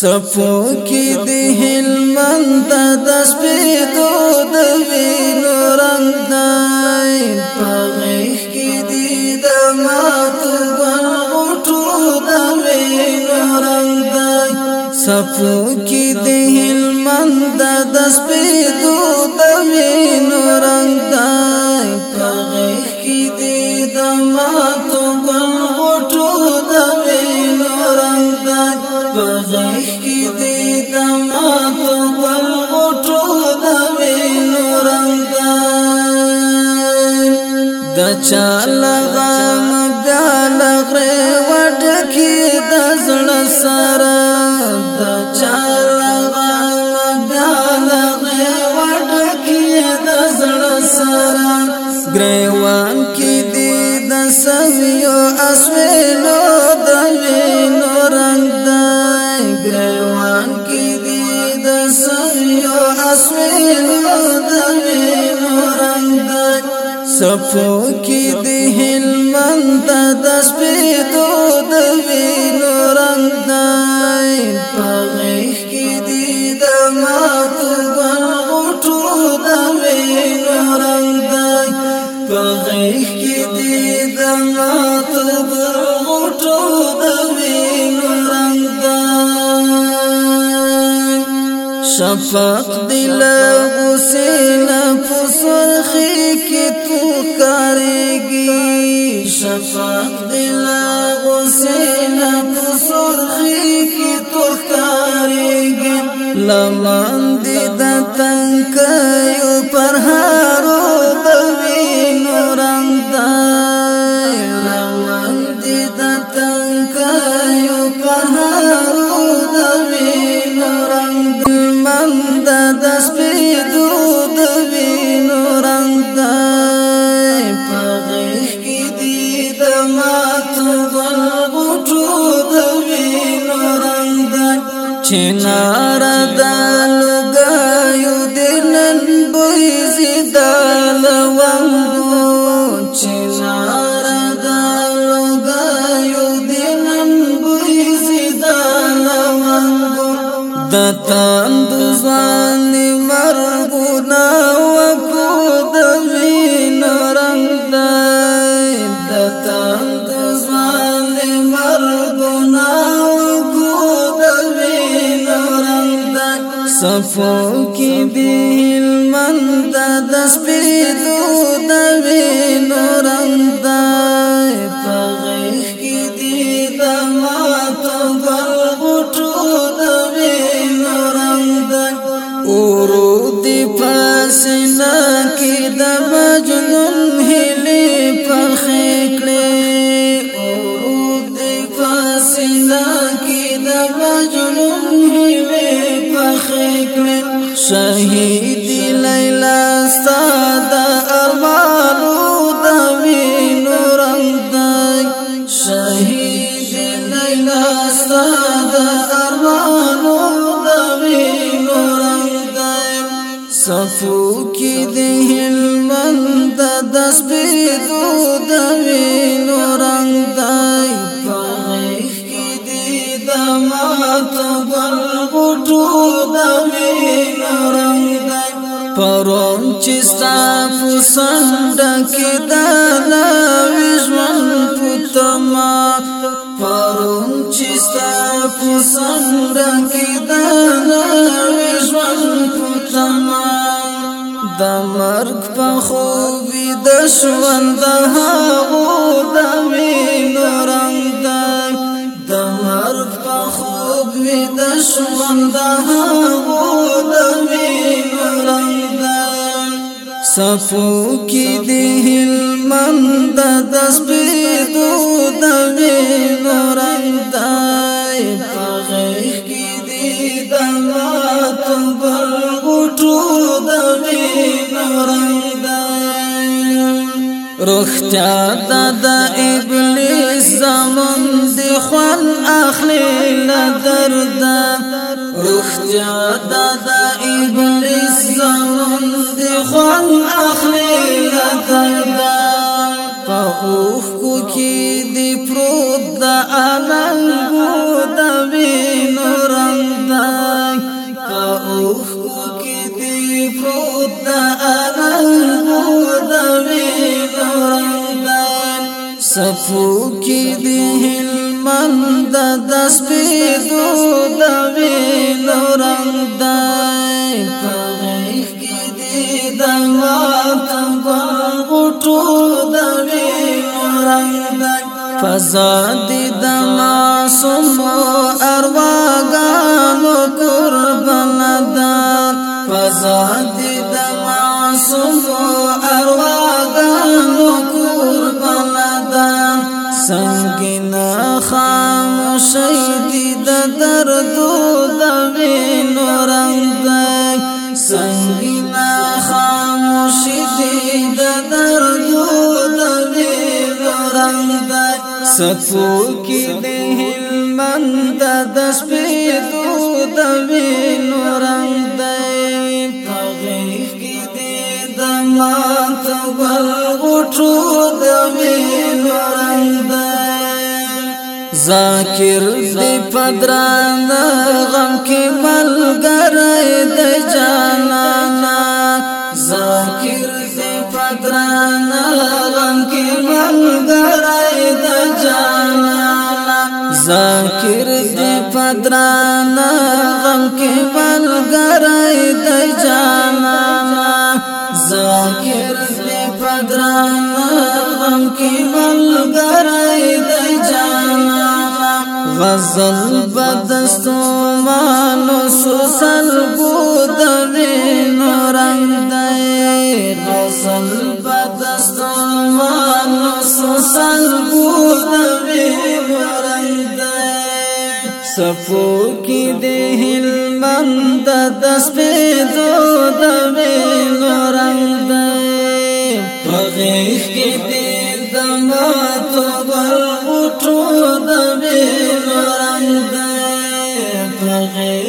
صفو کې د هلمند د سپېدو د وینو رنگ دی پغېخ کې د ماتو غټو د وینو رنگ دی صفو کې د هلمند د سپېدو د وینو رنگ دی پغېخ کې د ماتو پغش کی دی دما تو بل غټو د وینو رنگ د چال غم دال غره وډ کی د زړه سره د چال غم دال غره وډ کی د زړه سره گریوان کی دی د سویو اسویلو صفو کې د هلمند د سپېدو د وینو رنگ دی پغېخ کې د ماتو ګل غټو د وینو رنگ دی پغېخ کې د ماتو ګل غټو د وینو رنگ دی شفق دل غسل فصل تو کرے گی شفق دلا حسین تو سرخی کی تو کرے گی لمن دی دا تنگ یو پر د ځان مرګونه وکړو د وین رنگ دای د تان د ځان مرګونه وکړو د وین رنگ دای صفو کې دل من د سپېدو د وین رنگ دای ورو دی پاسنا کې د مجنون هلي پخېکړې ورو دی پاسنا کې د مجنون هلي پخېکړې شهید لیلا ستاد ارمانو د وینو رنگ دی شهید لیلا ستاد ارمانو صفو کی دهن مند دس بیدو دوینو رنگ دای پغیخ کی دی دمات برغٹو دوینو رنگ دای پرون چستا پسند کی دلاویش من پتما پرون چستا پسند کی خوبی د ژوند او د وینو رنګ دی پا خوبی په خوب او د ژوند هغو د کی رنګ دی صفو کې د هلمند د سپېدو د وینو رنګ روختیا دا د ابلیس زمون دی خوان اخلی لدرد روختیا دا د ابلیس زمون دی خوان اخلی لدرد پاوخ کو کی دی پروت دا اننگو دا وین رنگ دا پاوخ کو کی دی پروت دا اننگو صفو کی دی هلمند د سپیدو د ویلو رنگ دای پغیخ کی دی د وات غټو د ویلو رنگ دای فزاد د معصوم ارواګانو قربان دان فزاد سنگین خاموشی دی د دردو د وینو رنگ دی سنگین خاموشی دی د دردو د وینو رنگ دی سکو کی دی همت د سپېدو د وینو رنگ دی تاریخ کی دی د مات ور غټو ذاکر دی پدران غم کی ملګری د جانانا ذاکر دی پدران غم کی ملګری د جانانا ذاکر دی پدران غم کی ملګری د جانانا ذاکر دی پدران غزل بدستو مانو سوسل بودرین رنگ دی غزل بدستو مانو سوسل بودرین رنگ دی صفو کی دی هلمند دست پیدو دوین رنگ دی پغیخ کی دی دماتو گل غير